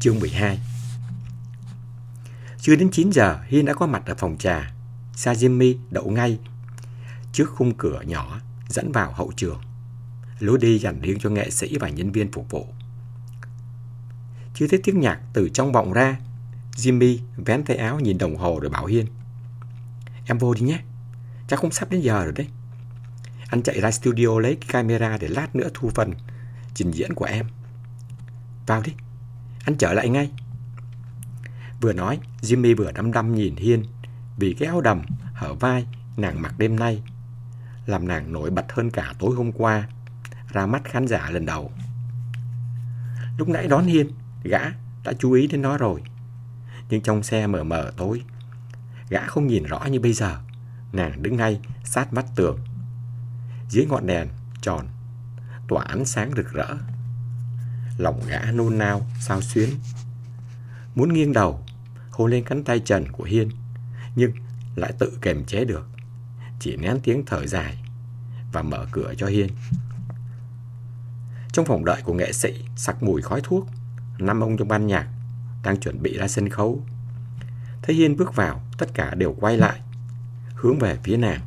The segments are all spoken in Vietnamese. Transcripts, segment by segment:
Chương 12 Chưa đến 9 giờ, Hiên đã có mặt ở phòng trà. Sajimi đậu ngay trước khung cửa nhỏ dẫn vào hậu trường. Lối đi dành riêng cho nghệ sĩ và nhân viên phục vụ. Chưa thấy tiếng nhạc từ trong vọng ra, Jimmy vén tay áo nhìn đồng hồ rồi bảo Hiên. Em vô đi nhé, chắc cũng sắp đến giờ rồi đấy. Anh chạy ra studio lấy cái camera để lát nữa thu phần trình diễn của em. Vào đi, anh trở lại ngay. Vừa nói, Jimmy vừa đăm đăm nhìn Hiên vì cái áo đầm hở vai nàng mặc đêm nay làm nàng nổi bật hơn cả tối hôm qua ra mắt khán giả lần đầu. Lúc nãy đón Hiên, gã đã chú ý đến nó rồi. Nhưng trong xe mờ mờ tối, gã không nhìn rõ như bây giờ. Nàng đứng ngay sát mắt tường. Dưới ngọn đèn tròn, tỏa ánh sáng rực rỡ. Lòng gã nôn nao, sao xuyến. Muốn nghiêng đầu, hôn lên cánh tay trần của Hiên, nhưng lại tự kềm chế được. Chỉ nén tiếng thở dài và mở cửa cho Hiên. Trong phòng đợi của nghệ sĩ sặc mùi khói thuốc, năm ông trong ban nhạc đang chuẩn bị ra sân khấu. Thấy Hiên bước vào, tất cả đều quay lại, hướng về phía nàng.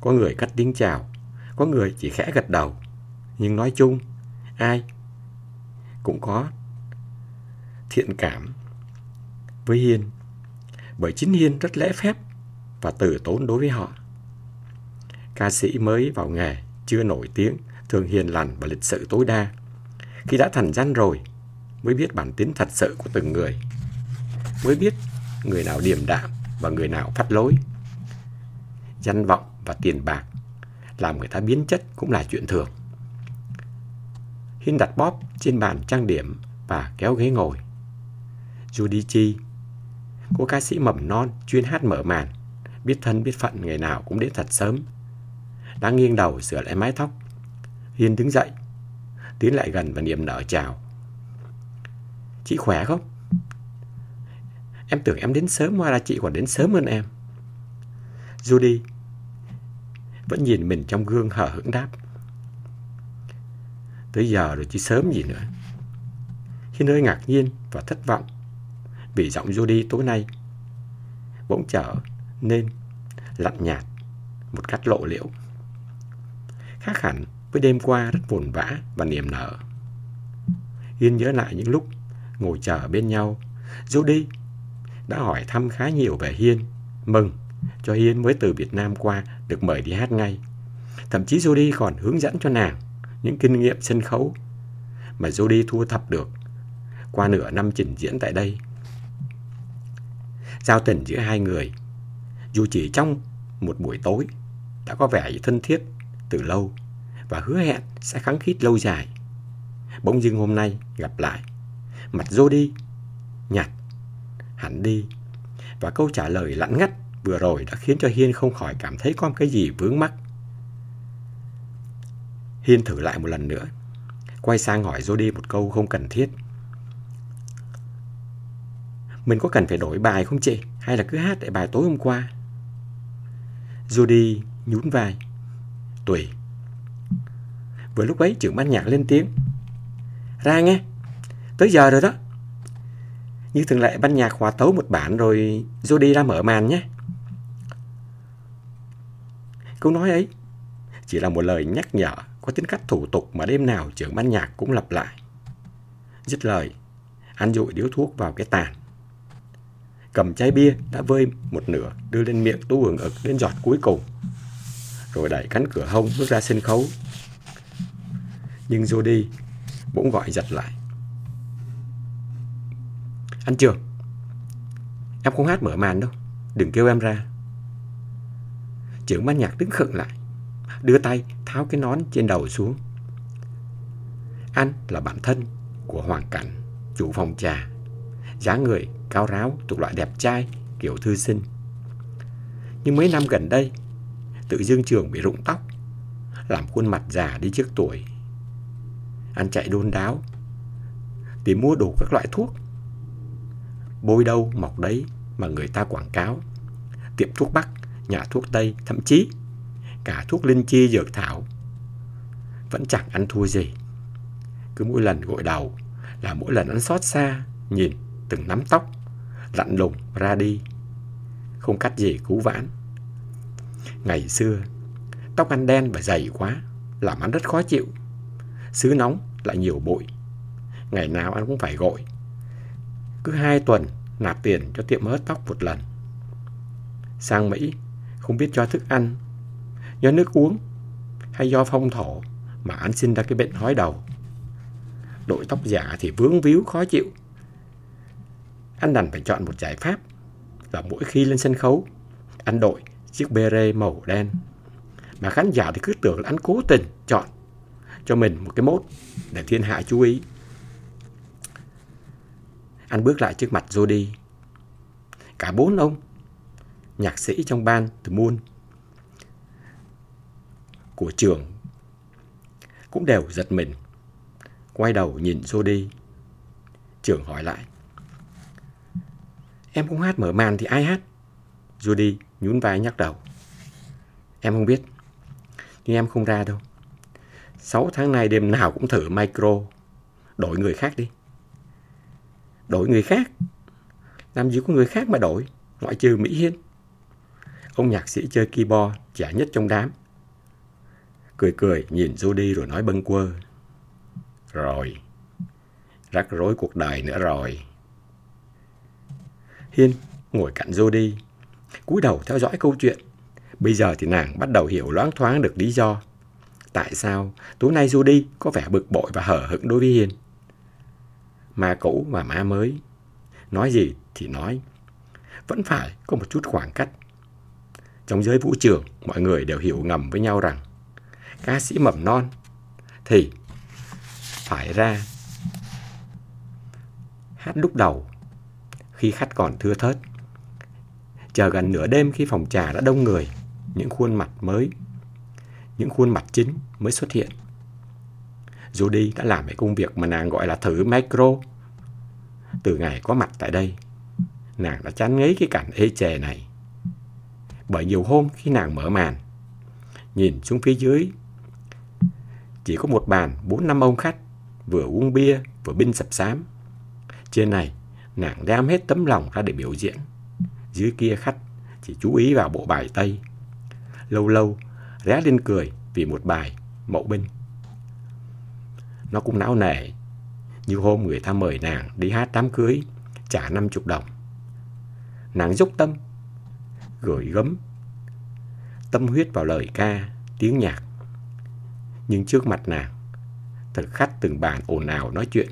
Có người cắt tiếng chào, có người chỉ khẽ gật đầu, nhưng nói chung, ai cũng có thiện cảm với Hiên, bởi chính Hiên rất lễ phép và từ tốn đối với họ. Ca sĩ mới vào nghề, chưa nổi tiếng, thường hiền lành và lịch sự tối đa. Khi đã thành danh rồi, mới biết bản tính thật sự của từng người. Mới biết người nào điềm đạm và người nào phát lối. Danh vọng và tiền bạc làm người ta biến chất cũng là chuyện thường. Hiên đặt bóp trên bàn trang điểm và kéo ghế ngồi. Judy Chi, cô ca sĩ mầm non chuyên hát mở màn, biết thân biết phận ngày nào cũng đến thật sớm. Đang nghiêng đầu sửa lại mái tóc. Hiên đứng dậy, tiến lại gần và niềm nở chào. Chị khỏe không? Em tưởng em đến sớm, hóa ra chị còn đến sớm hơn em. Judy vẫn nhìn mình trong gương hờ hững đáp. Tới giờ rồi chứ sớm gì nữa. Hiên hơi ngạc nhiên và thất vọng vì giọng Judy tối nay, bỗng trở nên lạnh nhạt một cách lộ liễu. Khác hẳn với đêm qua rất buồn vã và niềm nở. Hiên nhớ lại những lúc ngồi chờ bên nhau. Judy đã hỏi thăm khá nhiều về Hiên. Mừng cho Hiên mới từ Việt Nam qua được mời đi hát ngay. Thậm chí Judy còn hướng dẫn cho nàng những kinh nghiệm sân khấu mà Jody thu thập được qua nửa năm trình diễn tại đây. Giao tình giữa hai người, dù chỉ trong một buổi tối, đã có vẻ thân thiết từ lâu và hứa hẹn sẽ kháng khít lâu dài. Bỗng dưng hôm nay gặp lại, mặt Jody nhạt hẳn đi và câu trả lời lặng ngắt vừa rồi đã khiến cho Hiên không khỏi cảm thấy có cái gì vướng mắc. Hiên thử lại một lần nữa, quay sang hỏi Jody một câu không cần thiết. Mình có cần phải đổi bài không chị? Hay là cứ hát lại bài tối hôm qua? Jody nhún vai. Tùy. Vừa lúc ấy trưởng ban nhạc lên tiếng. Ra nghe, tới giờ rồi đó. Như thường lệ ban nhạc hòa tấu một bản rồi Jody ra mở màn nhé. Câu nói ấy chỉ là một lời nhắc nhở có tính cách thủ tục mà đêm nào trưởng ban nhạc cũng lặp lại. Dứt lời, anh dụi điếu thuốc vào cái tàn. Cầm chai bia đã vơi một nửa đưa lên miệng tú hưởng ực đến giọt cuối cùng. Rồi đẩy cánh cửa hông bước ra sân khấu nhưng Jody bỗng gọi giật lại. Anh Trường, em không hát mở màn đâu, đừng kêu em ra. Trưởng ban nhạc đứng khựng lại, đưa tay tháo cái nón trên đầu xuống. Anh là bạn thân của Hoàng Cảnh, chủ phòng trà. dáng người cao ráo thuộc loại đẹp trai kiểu thư sinh. Nhưng mấy năm gần đây, tự dưng trường bị rụng tóc, làm khuôn mặt già đi trước tuổi anh chạy đôn đáo tìm mua đủ các loại thuốc. Bôi đâu mọc đấy mà người ta quảng cáo. Tiệm thuốc Bắc, nhà thuốc Tây, thậm chí cả thuốc linh chi dược thảo vẫn chẳng ăn thua gì. Cứ mỗi lần gội đầu là mỗi lần anh xót xa, nhìn từng nắm tóc, lặn lùng ra đi. Không cắt gì cứu vãn. Ngày xưa, tóc anh đen và dày quá, làm anh rất khó chịu. Xứ nóng lại nhiều bụi. Ngày nào anh cũng phải gội. Cứ hai tuần nạp tiền cho tiệm hớt tóc một lần. Sang Mỹ, không biết cho thức ăn, do nước uống hay do phong thổ mà anh sinh ra cái bệnh hói đầu. Đội tóc giả thì vướng víu khó chịu. Anh đành phải chọn một giải pháp là mỗi khi lên sân khấu, anh đội chiếc beret màu đen. Mà khán giả thì cứ tưởng là anh cố tình chọn cho mình một cái mốt để thiên hạ chú ý. Anh bước lại trước mặt Jody. Cả bốn ông, nhạc sĩ trong ban The Moon của trường cũng đều giật mình. Quay đầu nhìn Jody. Trường hỏi lại. Em không hát mở màn thì ai hát? Judy nhún vai nhắc đầu. Em không biết. Nhưng em không ra đâu. Sáu tháng nay đêm nào cũng thử micro. Đổi người khác đi. Đổi người khác? Làm gì có người khác mà đổi, ngoại trừ Mỹ Hiên. Ông nhạc sĩ chơi keyboard trẻ nhất trong đám. Cười cười nhìn Judy rồi nói bâng quơ. Rồi, rắc rối cuộc đời nữa rồi. Hiên ngồi cạnh Judy, cúi đầu theo dõi câu chuyện. Bây giờ thì nàng bắt đầu hiểu loáng thoáng được lý do. Tại sao tối nay Judy có vẻ bực bội và hở hững đối với Hiên? Ma cũ và ma mới. Nói gì thì nói. Vẫn phải có một chút khoảng cách. Trong giới vũ trường, mọi người đều hiểu ngầm với nhau rằng ca sĩ mầm non thì phải ra hát lúc đầu khi khách còn thưa thớt. Chờ gần nửa đêm khi phòng trà đã đông người, những khuôn mặt mới, những khuôn mặt chính mới xuất hiện. Judy đã làm cái công việc mà nàng gọi là thử micro. Từ ngày có mặt tại đây, nàng đã chán ngấy cái cảnh ê chề này. Bởi nhiều hôm khi nàng mở màn, nhìn xuống phía dưới, chỉ có một bàn bốn năm ông khách, vừa uống bia vừa binh sập sám. Trên này nàng đem hết tấm lòng ra để biểu diễn. Dưới kia khách chỉ chú ý vào bộ bài Tây. Lâu lâu, ré lên cười vì một bài mậu binh. Nó cũng não nề, như hôm người ta mời nàng đi hát đám cưới, trả 50 đồng. Nàng dốc tâm, gửi gấm, tâm huyết vào lời ca, tiếng nhạc. Nhưng trước mặt nàng, thực khách từng bàn ồn ào nói chuyện,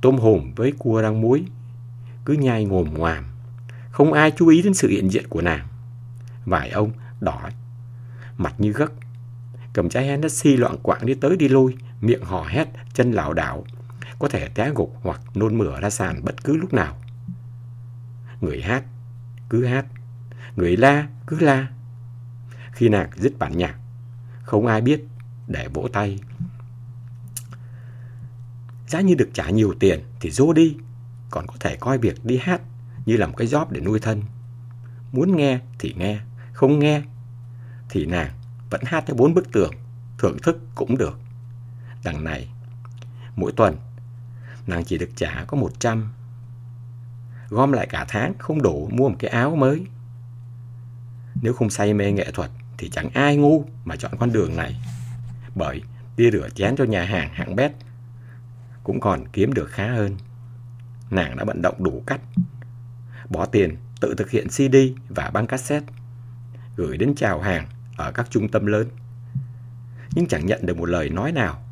tôm hùm với cua rang muối cứ nhai ngồm ngoàm. Không ai chú ý đến sự hiện diện của nàng. Vài ông đỏ, mặt như gấc, cầm trái Hennessy loạn quạng đi tới đi lui, miệng hò hét, chân lảo đảo, có thể té gục hoặc nôn mửa ra sàn bất cứ lúc nào. Người hát, cứ hát, người la, cứ la. Khi nàng dứt bản nhạc, không ai biết để vỗ tay. Giá như được trả nhiều tiền thì dô đi, còn có thể coi việc đi hát như là một cái job để nuôi thân. Muốn nghe thì nghe, không nghe thì nàng vẫn hát theo bốn bức tường, thưởng thức cũng được. Đằng này, mỗi tuần, nàng chỉ được trả có 100. Gom lại cả tháng không đủ mua một cái áo mới. Nếu không say mê nghệ thuật thì chẳng ai ngu mà chọn con đường này. Bởi đi rửa chén cho nhà hàng hạng bét cũng còn kiếm được khá hơn nàng đã vận động đủ cách. Bỏ tiền tự thực hiện CD và băng cassette, gửi đến chào hàng ở các trung tâm lớn. Nhưng chẳng nhận được một lời nói nào.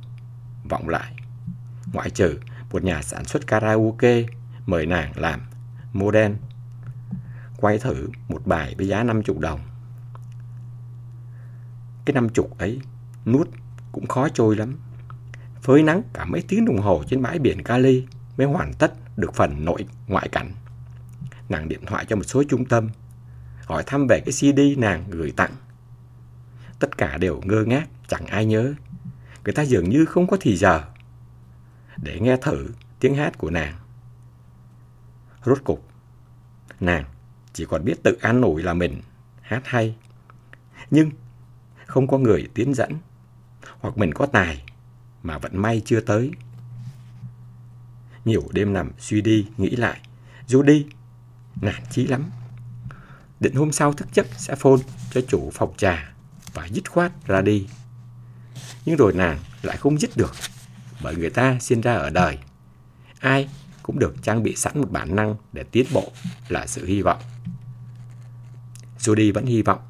Vọng lại, ngoại trừ một nhà sản xuất karaoke mời nàng làm model, quay thử một bài với giá 50 đồng. Cái 50 ấy nuốt cũng khó trôi lắm. Phơi nắng cả mấy tiếng đồng hồ trên bãi biển Cali mới hoàn tất được phần nội ngoại cảnh. Nàng điện thoại cho một số trung tâm, hỏi thăm về cái CD nàng gửi tặng. Tất cả đều ngơ ngác, chẳng ai nhớ. Người ta dường như không có thì giờ để nghe thử tiếng hát của nàng. Rốt cục, nàng chỉ còn biết tự an nổi là mình hát hay. Nhưng không có người tiến dẫn, hoặc mình có tài mà vận may chưa tới. Nhiều đêm nằm suy đi, nghĩ lại. Judy, nản chí lắm. Định hôm sau thức giấc sẽ phôn cho chủ phòng trà và dứt khoát ra đi. Nhưng rồi nàng lại không dứt được bởi người ta sinh ra ở đời. Ai cũng được trang bị sẵn một bản năng để tiến bộ là sự hy vọng. Judy vẫn hy vọng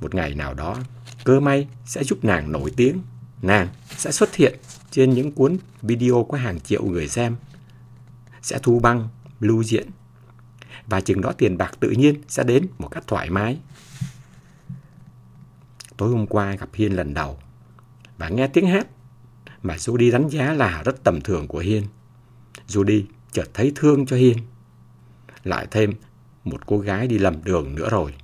một ngày nào đó cơ may sẽ giúp nàng nổi tiếng. Nàng sẽ xuất hiện trên những cuốn video có hàng triệu người xem. Sẽ thu băng, lưu diễn. Và chừng đó tiền bạc tự nhiên sẽ đến một cách thoải mái. Tối hôm qua gặp Hiên lần đầu và nghe tiếng hát mà Judy đánh giá là rất tầm thường của Hiên. Judy chợt thấy thương cho Hiên. Lại thêm một cô gái đi lầm đường nữa rồi.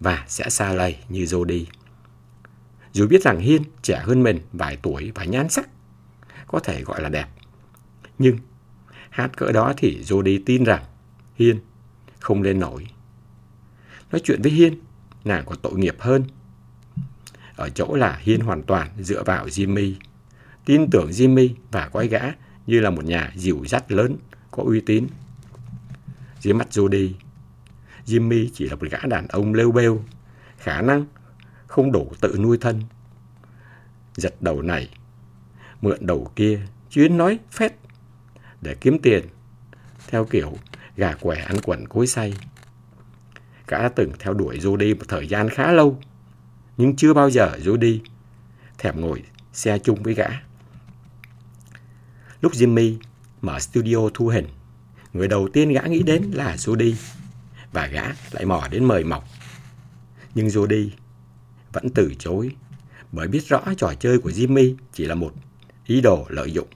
Và sẽ xa lầy như Jody. Dù biết rằng Hiên trẻ hơn mình vài tuổi và nhan sắc, có thể gọi là đẹp. Nhưng hát cỡ đó thì Jody tin rằng Hiên không lên nổi. Nói chuyện với Hiên, nàng có tội nghiệp hơn. Ở chỗ là Hiên hoàn toàn dựa vào Jimmy. Tin tưởng Jimmy và coi gã như là một nhà dìu dắt lớn, có uy tín. Dưới mắt Jody. Jimmy chỉ là một gã đàn ông lêu bêu, khả năng không đủ tự nuôi thân. Giật đầu này, mượn đầu kia, chuyến nói phét để kiếm tiền, theo kiểu gà què ăn quẩn cối say. Gã đã từng theo đuổi Judy một thời gian khá lâu, nhưng chưa bao giờ Judy thèm ngồi xe chung với gã. Lúc Jimmy mở studio thu hình, người đầu tiên gã nghĩ đến là Judy và gã lại mò đến mời mọc. Nhưng Jody vẫn từ chối bởi biết rõ trò chơi của Jimmy chỉ là một ý đồ lợi dụng.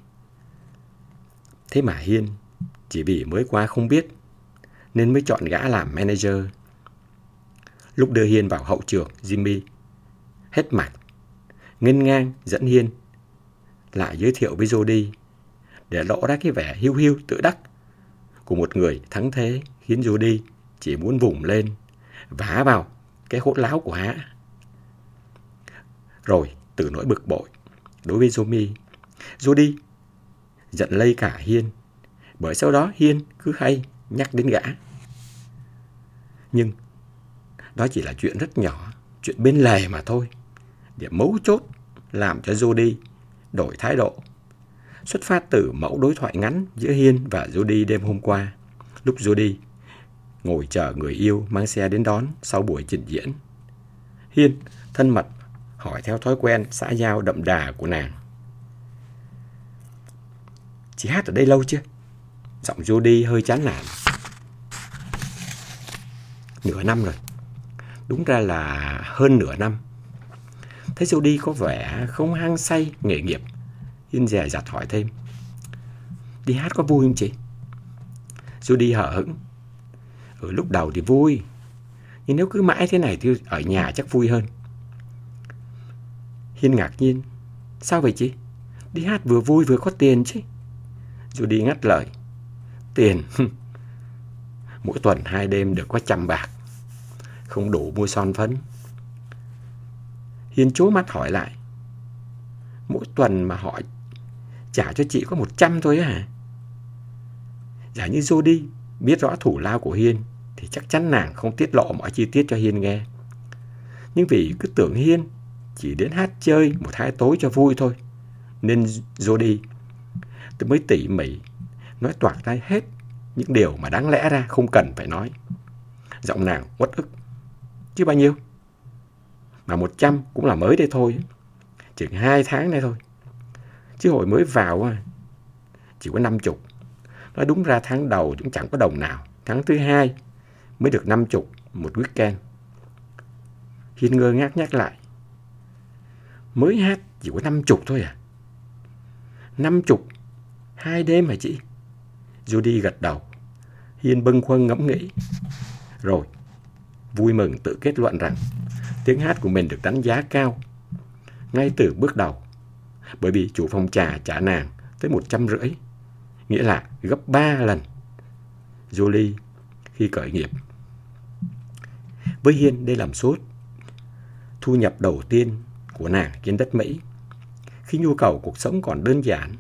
Thế mà Hiên chỉ vì mới qua không biết nên mới chọn gã làm manager. Lúc đưa Hiên vào hậu trường, Jimmy hết mặt, ngân ngang dẫn Hiên lại giới thiệu với Jody để lộ ra cái vẻ hiu hiu tự đắc của một người thắng thế khiến Jody chỉ muốn vùng lên vả vào cái hốt láo của há. Rồi từ nỗi bực bội đối với Jomi, Jody giận lây cả Hiên bởi sau đó Hiên cứ hay nhắc đến gã. Nhưng đó chỉ là chuyện rất nhỏ, chuyện bên lề mà thôi. Điểm mấu chốt làm cho Jody đổi thái độ. Xuất phát từ mẫu đối thoại ngắn giữa Hiên và Jody đêm hôm qua, lúc Jody ngồi chờ người yêu mang xe đến đón sau buổi trình diễn. Hiên thân mật hỏi theo thói quen xã giao đậm đà của nàng. Chị hát ở đây lâu chưa? Giọng Jody hơi chán nản. Nửa năm rồi. Đúng ra là hơn nửa năm. Thấy Jody có vẻ không hăng say, nghề nghiệp. Hiên dè dặt hỏi thêm. Đi hát có vui không chị? Judy hở hững. Ở lúc đầu thì vui. Nhưng nếu cứ mãi thế này thì ở nhà chắc vui hơn. Hiên ngạc nhiên. Sao vậy chị? Đi hát vừa vui vừa có tiền chứ. Judy ngắt lời. Tiền. Mỗi tuần hai đêm được có trăm bạc. Không đủ mua son phấn. Hiên chố mắt hỏi lại. Mỗi tuần mà họ trả cho chị có một trăm thôi hả? Giả như Judy biết rõ thủ lao của Hiên thì chắc chắn nàng không tiết lộ mọi chi tiết cho Hiên nghe. Nhưng vì cứ tưởng Hiên chỉ đến hát chơi một hai tối cho vui thôi. Nên Jody tôi mới tỉ mỉ, nói toạc ra hết những điều mà đáng lẽ ra không cần phải nói. Giọng nàng uất ức. Chứ bao nhiêu? Mà một trăm cũng là mới đây thôi. Chừng hai tháng nay thôi. Chứ hồi mới vào chỉ có năm chục. Nói đúng ra tháng đầu cũng chẳng có đồng nào. Tháng thứ hai mới được năm chục một weekend. Hiên ngơ ngác nhắc lại. Mới hát chỉ có năm chục thôi à? Năm chục? Hai đêm hả chị? Judy gật đầu. Hiên bâng khuâng ngẫm nghĩ. Rồi, vui mừng tự kết luận rằng tiếng hát của mình được đánh giá cao. Ngay từ bước đầu. Bởi vì chủ phòng trà trả nàng tới một trăm rưỡi. Nghĩa là gấp ba lần. Julie khi khởi nghiệp. Với Hiên đây làm sốt. Thu nhập đầu tiên của nàng trên đất Mỹ. Khi nhu cầu cuộc sống còn đơn giản,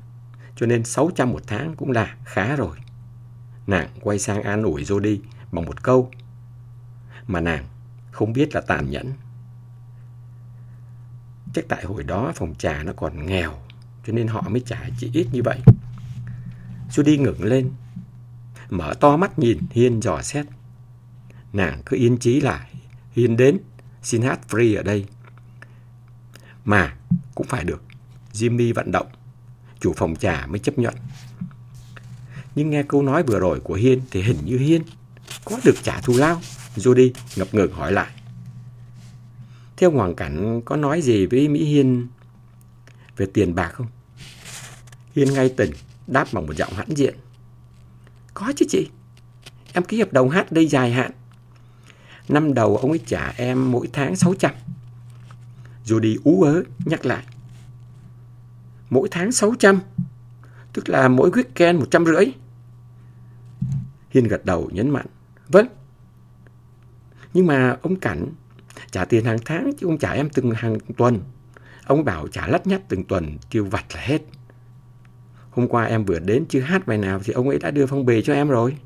cho nên 600 một tháng cũng là khá rồi. Nàng quay sang an ủi Jody bằng một câu mà nàng không biết là tàn nhẫn. Chắc tại hồi đó phòng trà nó còn nghèo cho nên họ mới trả chỉ ít như vậy. Judy ngẩng lên, mở to mắt nhìn Hiên dò xét. Nàng cứ yên trí lại, Hiên đến, xin hát free ở đây. Mà cũng phải được, Jimmy vận động, chủ phòng trà mới chấp nhận. Nhưng nghe câu nói vừa rồi của Hiên thì hình như Hiên có được trả thù lao. Judy ngập ngừng hỏi lại. Theo hoàn cảnh có nói gì với Mỹ Hiên về tiền bạc không? Hiên ngay tình đáp bằng một giọng hãnh diện. Có chứ chị. Em ký hợp đồng hát đây dài hạn. Năm đầu ông ấy trả em mỗi tháng 600. Judy ú ớ, nhắc lại. Mỗi tháng 600? Tức là mỗi weekend 150. Hiên gật đầu nhấn mạnh. Vâng. Nhưng mà ông Cảnh trả tiền hàng tháng chứ không trả em từng hàng tuần. Ông bảo trả lắt nhắt từng tuần tiêu vặt là hết. Hôm qua em vừa đến chưa hát bài nào thì ông ấy đã đưa phong bì cho em rồi.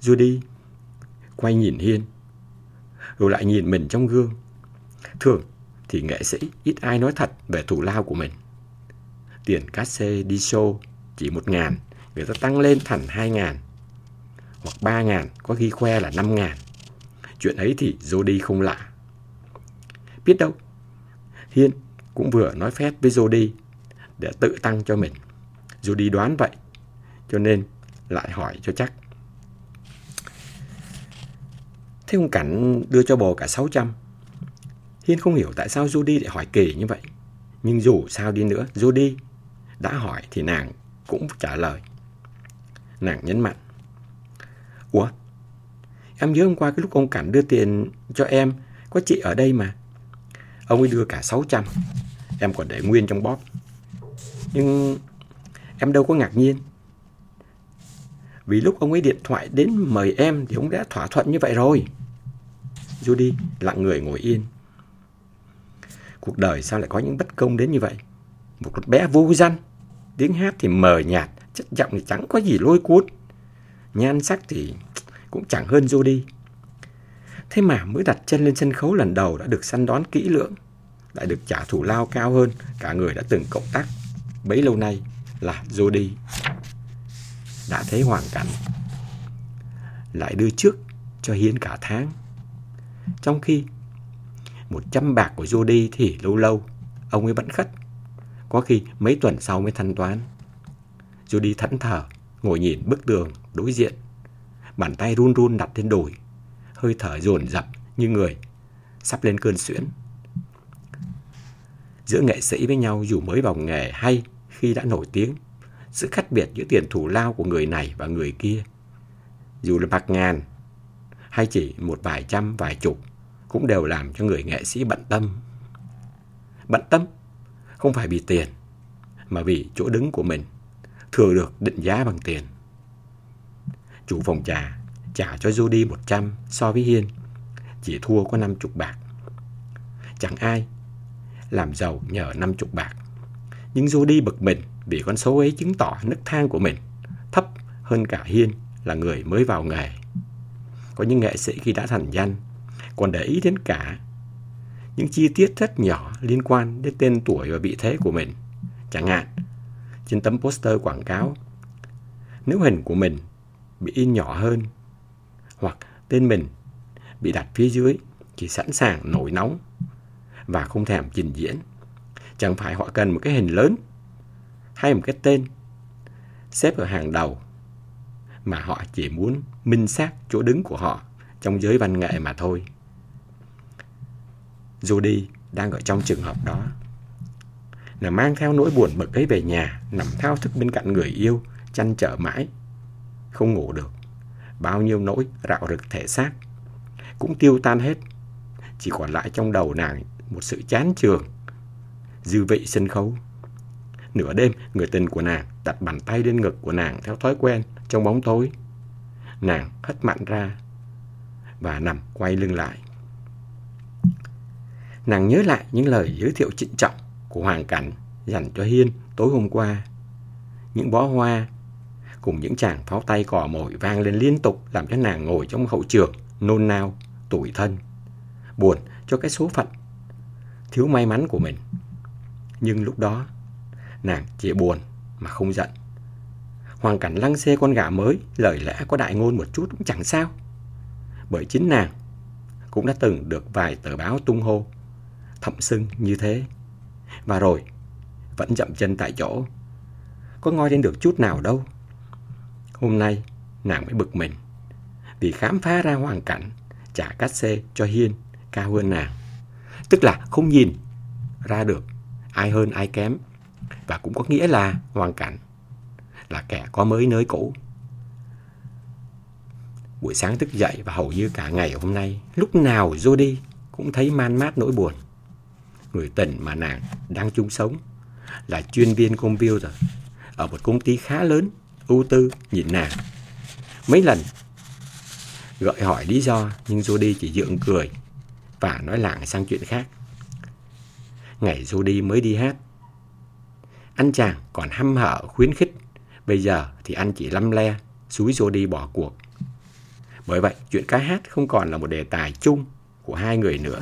Judy quay nhìn Hiên, rồi lại nhìn mình trong gương. Thường thì nghệ sĩ ít ai nói thật về thủ lao của mình. Tiền cát xê đi show chỉ một ngàn, người ta tăng lên thành hai ngàn. Hoặc ba ngàn, có khi khoe là năm ngàn. Chuyện ấy thì Jody không lạ. Biết đâu, Hiên cũng vừa nói phép với Jody để tự tăng cho mình. Jody đoán vậy, cho nên lại hỏi cho chắc. Thế ông Cảnh đưa cho bồ cả 600. Hiên không hiểu tại sao Judy lại hỏi kỳ như vậy. Nhưng dù sao đi nữa, Judy đã hỏi thì nàng cũng trả lời. Nàng nhấn mạnh. Ủa? Em nhớ hôm qua cái lúc ông Cảnh đưa tiền cho em, có chị ở đây mà. Ông ấy đưa cả 600. Em còn để nguyên trong bóp. Nhưng em đâu có ngạc nhiên. Vì lúc ông ấy điện thoại đến mời em thì ông đã thỏa thuận như vậy rồi. Judy lặng người ngồi yên. Cuộc đời sao lại có những bất công đến như vậy? Một con bé vô danh, tiếng hát thì mờ nhạt, chất giọng thì chẳng có gì lôi cuốn. Nhan sắc thì cũng chẳng hơn Judy. Thế mà mới đặt chân lên sân khấu lần đầu đã được săn đón kỹ lưỡng, lại được trả thù lao cao hơn cả người đã từng cộng tác bấy lâu nay là Jody. Đã thấy hoàn cảnh, lại đưa trước cho Hiến cả tháng. Trong khi một trăm bạc của Jody thì lâu lâu ông ấy vẫn khất. Có khi mấy tuần sau mới thanh toán. Jody thẫn thờ, ngồi nhìn bức tường đối diện. Bàn tay run run đặt trên đùi, hơi thở dồn dập như người sắp lên cơn suyễn. Giữa nghệ sĩ với nhau dù mới vào nghề hay khi đã nổi tiếng, sự khác biệt giữa tiền thủ lao của người này và người kia, dù là bạc ngàn hay chỉ một vài trăm, vài chục, cũng đều làm cho người nghệ sĩ bận tâm. Bận tâm không phải vì tiền, mà vì chỗ đứng của mình thừa được định giá bằng tiền. Chủ phòng trà trả cho Judy 100 so với Hiên, chỉ thua có 50 bạc. Chẳng ai làm giàu nhờ 50 bạc. Nhưng Judy bực mình vì con số ấy chứng tỏ nấc thang của mình thấp hơn cả Hiên là người mới vào nghề. Có những nghệ sĩ khi đã thành danh còn để ý đến cả những chi tiết rất nhỏ liên quan đến tên tuổi và vị thế của mình. Chẳng hạn, trên tấm poster quảng cáo, nếu hình của mình bị in nhỏ hơn hoặc tên mình bị đặt phía dưới chỉ sẵn sàng nổi nóng và không thèm trình diễn. Chẳng phải họ cần một cái hình lớn hay một cái tên xếp ở hàng đầu mà họ chỉ muốn minh xác chỗ đứng của họ trong giới văn nghệ mà thôi. Judy đang ở trong trường hợp đó. Là mang theo nỗi buồn bực ấy về nhà, nằm thao thức bên cạnh người yêu, chăn trở mãi. Không ngủ được. Bao nhiêu nỗi rạo rực thể xác cũng tiêu tan hết. Chỉ còn lại trong đầu nàng một sự chán trường, dư vị sân khấu. Nửa đêm, người tình của nàng đặt bàn tay lên ngực của nàng theo thói quen trong bóng tối. Nàng hất mạnh ra và nằm quay lưng lại. Nàng nhớ lại những lời giới thiệu trịnh trọng của Hoàng Cảnh dành cho Hiên tối hôm qua những bó hoa cùng những chàng pháo tay cò mồi vang lên liên tục làm cho nàng ngồi trong hậu trường nôn nao, tủi thân, buồn cho cái số phận thiếu may mắn của mình. Nhưng lúc đó, nàng chỉ buồn mà không giận. Hoàn cảnh lăng xê con gà mới, lời lẽ có đại ngôn một chút cũng chẳng sao. Bởi chính nàng cũng đã từng được vài tờ báo tung hô, thậm sưng như thế. Và rồi, vẫn chậm chân tại chỗ. Có ngoi lên được chút nào đâu. Hôm nay, nàng mới bực mình. Vì khám phá ra hoàn cảnh trả cát xê cho Hiên cao hơn nàng. Tức là không nhìn ra được ai hơn ai kém. Và cũng có nghĩa là hoàn cảnh là kẻ có mới nới cũ. Buổi sáng thức dậy và hầu như cả ngày hôm nay, lúc nào Jody cũng thấy man mát nỗi buồn. Người tình mà nàng đang chung sống là chuyên viên computer ở một công ty khá lớn, ưu tư, nhìn nàng. Mấy lần gọi hỏi lý do nhưng Jody chỉ dượng cười và nói lảng sang chuyện khác. Ngày Jody mới đi hát, anh chàng còn hăm hở khuyến khích, bây giờ thì anh chỉ lăm le, xúi đi bỏ cuộc. Bởi vậy, chuyện ca hát không còn là một đề tài chung của hai người nữa.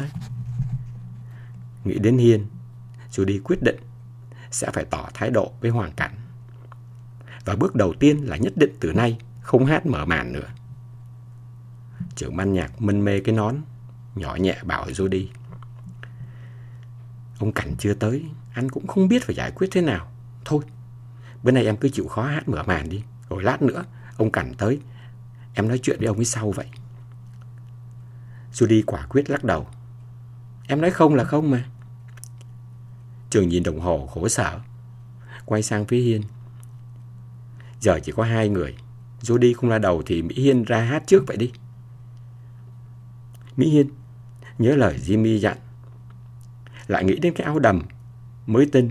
Nghĩ đến Hiên, Judy quyết định sẽ phải tỏ thái độ với hoàn cảnh. Và bước đầu tiên là nhất định từ nay không hát mở màn nữa. Trưởng ban nhạc mân mê cái nón, nhỏ nhẹ bảo Judy. Ông Cảnh chưa tới, anh cũng không biết phải giải quyết thế nào. Thôi, bữa nay em cứ chịu khó hát mở màn đi, rồi lát nữa ông Cảnh tới, em nói chuyện với ông ấy sau vậy. Judy quả quyết lắc đầu. Em nói không là không mà. Trường nhìn đồng hồ khổ sở, quay sang phía Hiên. Giờ chỉ có hai người, Judy không ra đầu thì Mỹ Hiên ra hát trước vậy đi. Mỹ Hiên nhớ lời Jimmy dặn. Lại nghĩ đến cái áo đầm mới tinh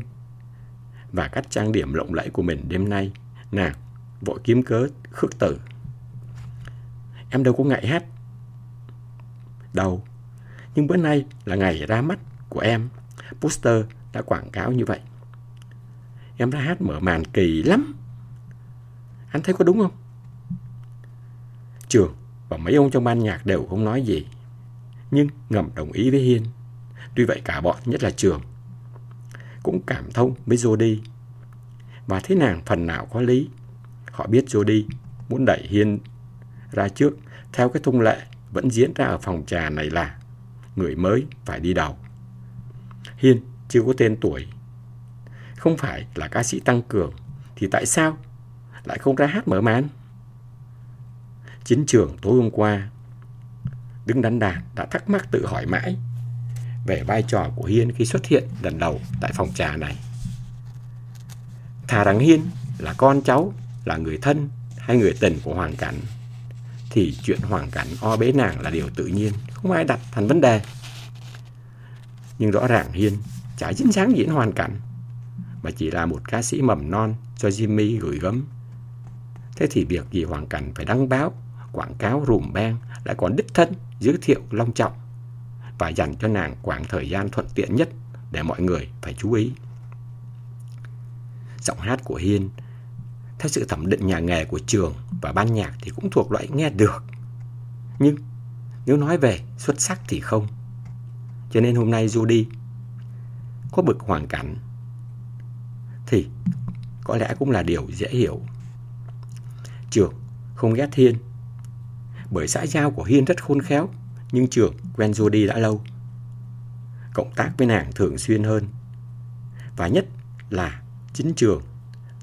và cách trang điểm lộng lẫy của mình đêm nay. Nàng vội kiếm cớ khước từ. Em đâu có ngại hát. Đâu. Nhưng bữa nay là ngày ra mắt của em. Poster đã quảng cáo như vậy. Em ra hát mở màn kỳ lắm. Anh thấy có đúng không? Trường và mấy ông trong ban nhạc đều không nói gì nhưng ngầm đồng ý với Hiên. Tuy vậy cả bọn, nhất là Trường, cũng cảm thông với Jody. Và thế nàng phần nào có lý. Họ biết Jody muốn đẩy Hiên ra trước theo cái thông lệ vẫn diễn ra ở phòng trà này là người mới phải đi đầu. Hiên chưa có tên tuổi, không phải là ca sĩ tăng cường, thì tại sao lại không ra hát mở màn? Chính trường tối hôm qua đứng đắn đàn đã thắc mắc tự hỏi mãi về vai trò của Hiên khi xuất hiện lần đầu tại phòng trà này. Thà rằng Hiên là con cháu, là người thân hay người tình của Hoàng Cảnh, thì chuyện Hoàng Cảnh o bế nàng là điều tự nhiên, không ai đặt thành vấn đề. Nhưng rõ ràng Hiên chả dính dáng diễn Hoàng Cảnh, mà chỉ là một ca sĩ mầm non cho Jimmy gửi gấm. Thế thì việc gì Hoàng Cảnh phải đăng báo, quảng cáo rùm beng lại còn đích thân giới thiệu long trọng và dành cho nàng khoảng thời gian thuận tiện nhất để mọi người phải chú ý. Giọng hát của Hiên, theo sự thẩm định nhà nghề của trường và ban nhạc thì cũng thuộc loại nghe được. Nhưng nếu nói về xuất sắc thì không. Cho nên hôm nay Judy có bực hoàn cảnh thì có lẽ cũng là điều dễ hiểu. Trường không ghét Hiên bởi xã giao của Hiên rất khôn khéo, nhưng trường quen Jody đã lâu. Cộng tác với nàng thường xuyên hơn. Và nhất là chính trường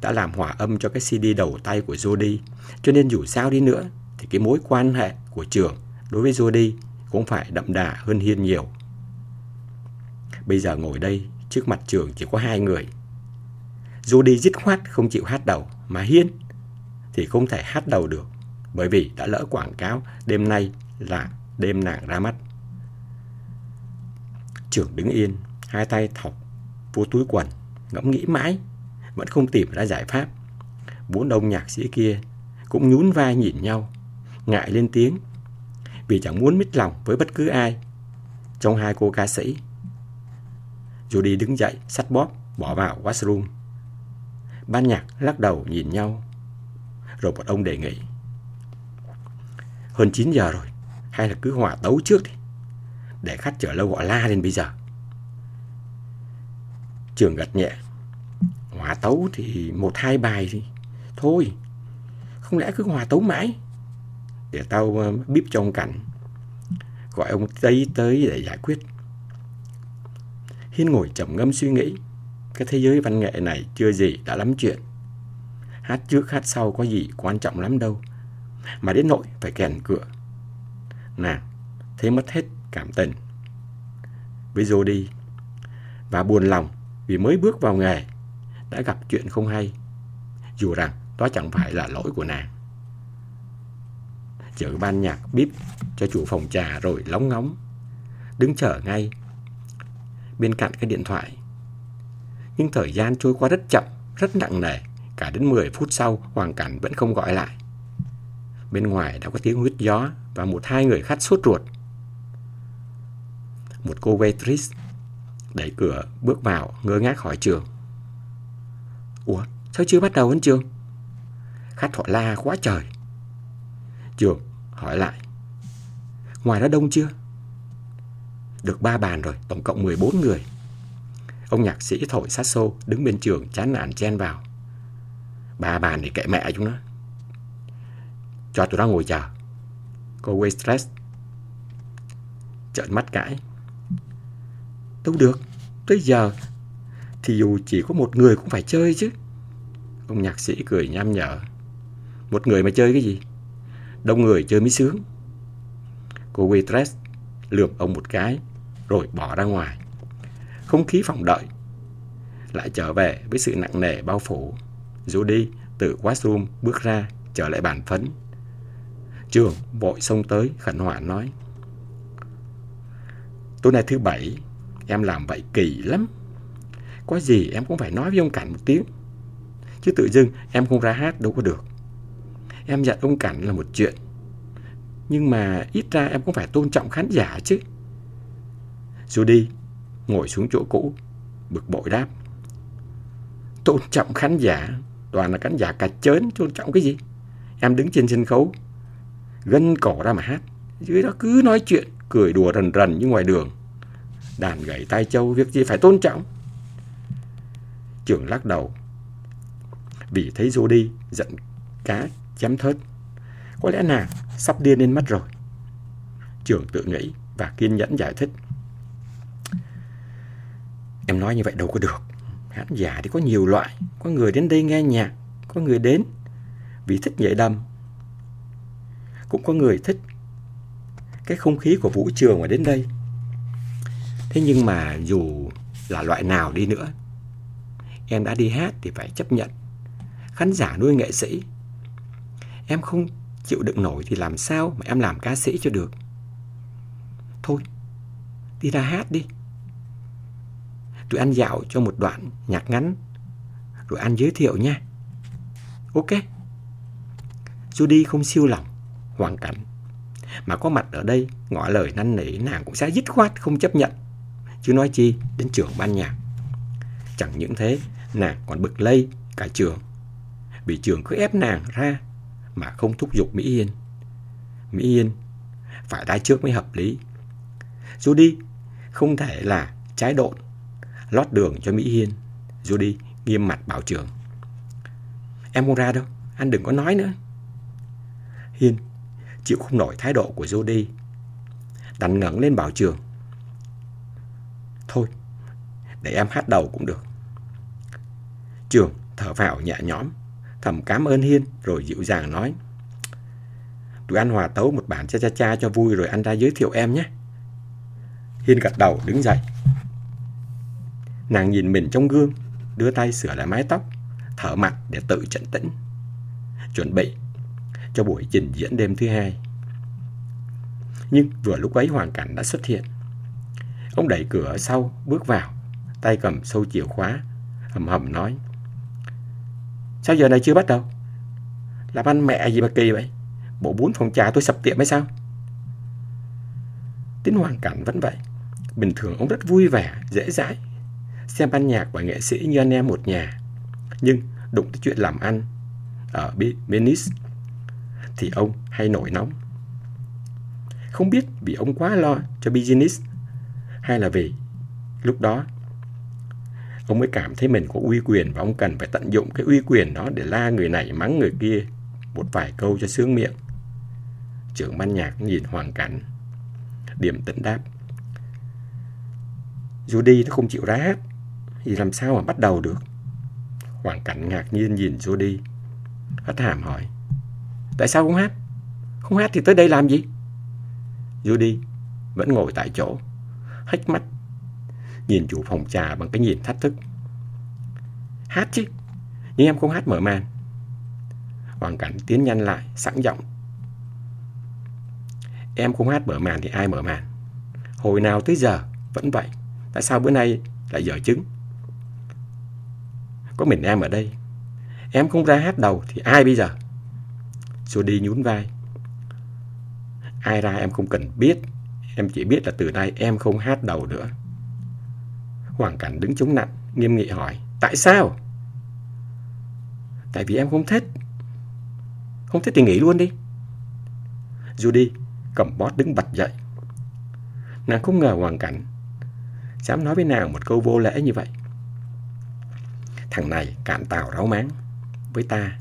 đã làm hòa âm cho cái CD đầu tay của Jody, cho nên dù sao đi nữa thì cái mối quan hệ của trường đối với Jody cũng phải đậm đà hơn Hiên nhiều. Bây giờ ngồi đây, trước mặt trường chỉ có hai người. Jody dứt khoát không chịu hát đầu, mà Hiên thì không thể hát đầu được bởi vì đã lỡ quảng cáo đêm nay là đêm nàng ra mắt. Trưởng đứng yên, hai tay thọc vô túi quần, ngẫm nghĩ mãi, vẫn không tìm ra giải pháp. Bốn đông nhạc sĩ kia cũng nhún vai nhìn nhau, ngại lên tiếng, vì chẳng muốn mít lòng với bất cứ ai trong hai cô ca sĩ. Judy đứng dậy, sắt bóp, bỏ vào washroom. Ban nhạc lắc đầu nhìn nhau. Rồi một ông đề nghị. Hơn 9 giờ rồi, hay là cứ hòa tấu trước đi. Để khách chờ lâu họ la lên bây giờ. Trường gật nhẹ. Hòa tấu thì một hai bài thì thôi. Không lẽ cứ hòa tấu mãi? Để tao ờ, bíp cho ông Cảnh. Gọi ông Tây tới để giải quyết. Hiên ngồi trầm ngâm suy nghĩ. Cái thế giới văn nghệ này chưa gì đã lắm chuyện. Hát trước hát sau có gì quan trọng lắm đâu. Mà đến nội phải kèn cửa. Nàng, thế mất hết cảm tình. Với đi Và buồn lòng vì mới bước vào nghề đã gặp chuyện không hay. Dù rằng đó chẳng phải là lỗi của nàng. Chở ban nhạc bíp cho chủ phòng trà rồi lóng ngóng. Đứng chờ ngay bên cạnh cái điện thoại. Nhưng thời gian trôi qua rất chậm, rất nặng nề. Cả đến 10 phút sau, Hoàng Cảnh vẫn không gọi lại. Bên ngoài đã có tiếng huyết gió và một hai người khách sốt ruột. Một cô waitress đẩy cửa bước vào ngơ ngác hỏi trường. Ủa, sao chưa bắt đầu hả trường? Khách họ la quá trời. Trường hỏi lại. Ngoài đó đông chưa? Được ba bàn rồi, tổng cộng 14 người. Ông nhạc sĩ thổi sát xô đứng bên trường chán nản chen vào. Ba bàn thì kệ mẹ chúng nó. Cho tụi nó ngồi chờ. Cô waitress trợn mắt cãi. Đâu được, tới giờ thì dù chỉ có một người cũng phải chơi chứ. Ông nhạc sĩ cười nham nhở. Một người mà chơi cái gì? Đông người chơi mới sướng. Cô waitress lườm ông một cái rồi bỏ ra ngoài. Không khí phòng đợi lại trở về với sự nặng nề bao phủ. Judy từ washroom bước ra trở lại bàn phấn. Trường vội xông tới, khẩn hoảng nói, Tối nay thứ bảy, Em làm vậy kỳ lắm. Có gì em cũng phải nói với ông Cảnh một tiếng. Chứ tự dưng em không ra hát đâu có được. Em dặn ông Cảnh là một chuyện, Nhưng mà ít ra em cũng phải tôn trọng khán giả chứ. Judy ngồi xuống chỗ cũ, Bực bội đáp, Tôn trọng khán giả, Toàn là khán giả cạch chớn, Tôn trọng cái gì? Em đứng trên sân khấu Gân cổ ra mà hát. Dưới đó cứ nói chuyện, Cười đùa rần rần như ngoài đường. Đàn gảy tai châu, Việc gì phải tôn trọng. Trưởng lắc đầu. Vì thấy dô đi giận cá chém thớt, Có lẽ nàng sắp điên lên mất rồi. Trưởng tự nghĩ Và kiên nhẫn giải thích. Em nói như vậy đâu có được. Khán giả thì có nhiều loại. Có người đến đây nghe nhạc, Có người đến. Vì thích nhảy đầm cũng có người thích Cái không khí của vũ trường mà đến đây. Thế nhưng mà dù là loại nào đi nữa, Em đã đi hát thì phải chấp nhận. Khán giả nuôi nghệ sĩ, Em không chịu đựng nổi thì làm sao mà em làm ca sĩ cho được? Thôi, Đi ra hát đi. Tụi anh dạo cho một đoạn nhạc ngắn, Rồi anh giới thiệu nha. Ok. Judy không siêu lòng hoàn cảnh. Mà có mặt ở đây, ngỏ lời năn nỉ, nàng cũng sẽ dứt khoát không chấp nhận. Chứ nói chi, đến trưởng ban nhạc. Chẳng những thế, Nàng còn bực lây cả trường. Vì trường cứ ép nàng ra, Mà không thúc giục Mỹ Yên. Mỹ Yên Phải ra trước mới hợp lý. Judy không thể là trái độn, Lót đường cho Mỹ Yên. Judy nghiêm mặt bảo trường. Em không ra đâu, Anh đừng có nói nữa. Hiên chịu không nổi thái độ của Jody, Đành ngẩng lên bảo trường Thôi, để em hát đầu cũng được. Trường thở vào nhẹ nhõm, thầm cảm ơn Hiên rồi dịu dàng nói. Tụi anh hòa tấu một bản cha cha cha cho vui rồi anh ra giới thiệu em nhé. Hiên gật đầu đứng dậy. Nàng nhìn mình trong gương, đưa tay sửa lại mái tóc, thở mặt để tự trận tĩnh. Chuẩn bị cho buổi trình diễn đêm thứ hai. Nhưng vừa lúc ấy hoàn cảnh đã xuất hiện. Ông đẩy cửa sau, bước vào, tay cầm sâu chìa khóa, hầm hầm nói. Sao giờ này chưa bắt đầu? Làm ăn mẹ gì mà kỳ vậy? Bộ bún phòng trà tôi sập tiệm hay sao? Tính hoàn cảnh vẫn vậy. Bình thường ông rất vui vẻ, dễ dãi. Xem ban nhạc và nghệ sĩ như anh em một nhà. Nhưng đụng tới chuyện làm ăn ở Venice thì ông hay nổi nóng. Không biết vì ông quá lo cho business hay là vì lúc đó ông mới cảm thấy mình có uy quyền và ông cần phải tận dụng cái uy quyền đó để la người này mắng người kia một vài câu cho sướng miệng. Trưởng ban nhạc nhìn hoàn cảnh, điểm tĩnh đáp. Judy nó không chịu ra hát, thì làm sao mà bắt đầu được? Hoàn cảnh ngạc nhiên nhìn Judy. Hất hàm hỏi. Tại sao không hát? Không hát thì tới đây làm gì? Judy vẫn ngồi tại chỗ, hách mắt, nhìn chủ phòng trà bằng cái nhìn thách thức. Hát chứ, nhưng em không hát mở màn. Hoàng cảnh tiến nhanh lại, sẵn giọng. Em không hát mở màn thì ai mở màn? Hồi nào tới giờ, vẫn vậy. Tại sao bữa nay lại dở chứng? Có mình em ở đây. Em không ra hát đầu thì ai bây giờ? Jody nhún vai. Ai ra em không cần biết. Em chỉ biết là từ nay em không hát đầu nữa. Hoàng Cảnh đứng chống nặng, nghiêm nghị hỏi. Tại sao? Tại vì em không thích. Không thích thì nghỉ luôn đi. Judy cầm bót đứng bật dậy. Nàng không ngờ Hoàng Cảnh dám nói với nàng một câu vô lễ như vậy. Thằng này cạn tàu ráo máng với ta.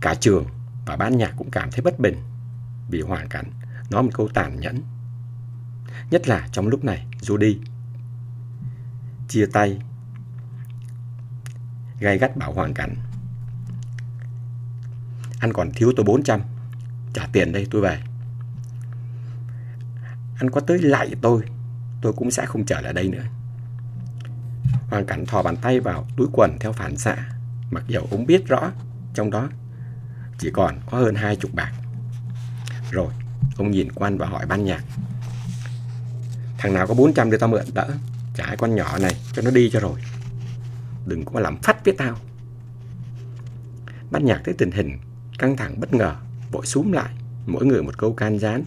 Cả trường và ban nhạc cũng cảm thấy bất bình vì hoàn cảnh nói một câu tàn nhẫn. Nhất là trong lúc này, Judy chia tay gay gắt bảo hoàn cảnh. Anh còn thiếu tôi 400, trả tiền đây tôi về. Anh có tới lại tôi, tôi cũng sẽ không trở lại đây nữa. Hoàng Cảnh thò bàn tay vào túi quần theo phản xạ, mặc dầu ông biết rõ trong đó chỉ còn có hơn hai chục bạc. Rồi, ông nhìn quan và hỏi ban nhạc. Thằng nào có 400 để tao mượn đỡ, trả con nhỏ này cho nó đi cho rồi. Đừng có làm phát với tao. Ban nhạc thấy tình hình căng thẳng bất ngờ, vội xuống lại, mỗi người một câu can gián.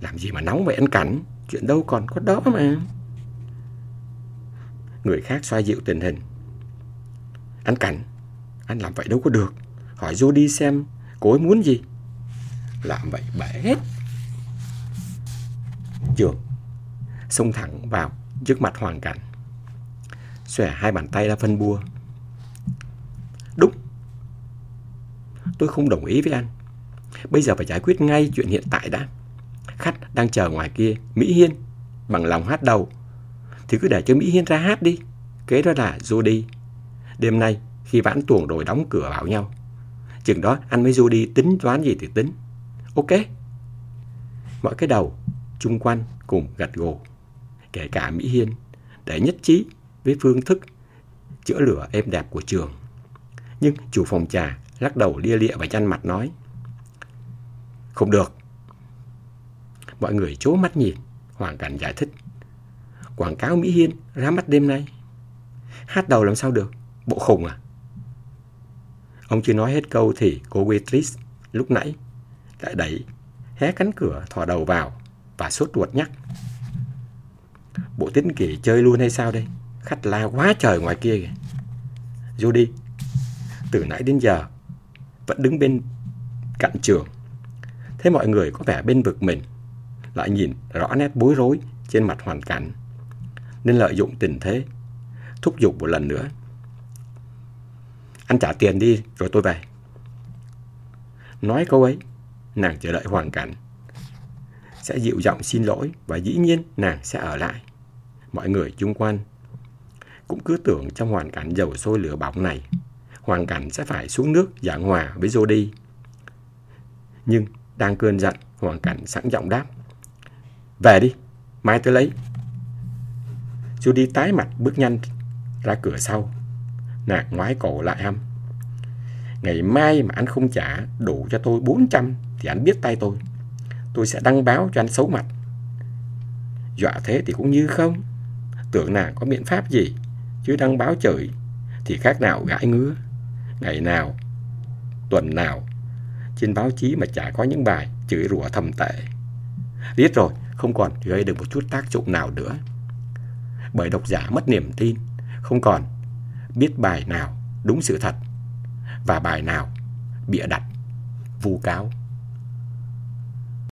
Làm gì mà nóng vậy anh Cảnh, chuyện đâu còn có đó mà. Người khác xoa dịu tình hình. Anh Cảnh, anh làm vậy đâu có được. Hỏi Jody xem cô ấy muốn gì. Làm vậy bể hết. Trường xông thẳng vào trước mặt Hoàng Cảnh. Xòe hai bàn tay ra phân bua. Đúng. Tôi không đồng ý với anh. Bây giờ phải giải quyết ngay chuyện hiện tại đã. Khách đang chờ ngoài kia, Mỹ Hiên, bằng lòng hát đầu thì cứ để cho Mỹ Hiên ra hát đi. Kế đó là Jody. Đêm nay, khi vãn tuồng rồi đóng cửa bảo nhau. Chừng đó anh mới du đi tính toán gì thì tính. Ok. Mọi cái đầu, chung quanh cùng gật gù. Kể cả Mỹ Hiên, để nhất trí với phương thức chữa lửa êm đẹp của trường. Nhưng chủ phòng trà lắc đầu lia lịa và chăn mặt nói. Không được. Mọi người chố mắt nhìn, Hoàng Cảnh giải thích quảng cáo Mỹ Hiên ra mắt đêm nay. Hát đầu làm sao được? Bộ khùng à? Ông chưa nói hết câu thì cô waitress lúc nãy lại đẩy hé cánh cửa thò đầu vào và sốt ruột nhắc. Bộ tính kỷ chơi luôn hay sao đây? Khách la quá trời ngoài kia kìa. Judy, từ nãy đến giờ vẫn đứng bên cạnh trường. Thấy mọi người có vẻ bên vực mình, lại nhìn rõ nét bối rối trên mặt hoàn cảnh nên lợi dụng tình thế, thúc giục một lần nữa. Anh trả tiền đi rồi tôi về. Nói câu ấy, nàng chờ đợi hoàn cảnh. Sẽ dịu giọng xin lỗi và dĩ nhiên nàng sẽ ở lại. Mọi người chung quanh cũng cứ tưởng trong hoàn cảnh dầu sôi lửa bỏng này, hoàn cảnh sẽ phải xuống nước giảng hòa với Jody. Nhưng đang cơn giận, hoàn cảnh sẵn giọng đáp. Về đi, mai tôi lấy. Judy tái mặt bước nhanh ra cửa sau. Nàng ngoái cổ lại hăm. Ngày mai mà anh không trả đủ cho tôi 400 thì anh biết tay tôi. Tôi sẽ đăng báo cho anh xấu mặt. Dọa thế thì cũng như không. Tưởng nàng có biện pháp gì. Chứ đăng báo chửi thì khác nào gãi ngứa. Ngày nào, tuần nào, trên báo chí mà chả có những bài chửi rủa thầm tệ. Biết rồi, không còn gây được một chút tác dụng nào nữa bởi độc giả mất niềm tin, không còn biết bài nào đúng sự thật và bài nào bịa đặt, vu cáo.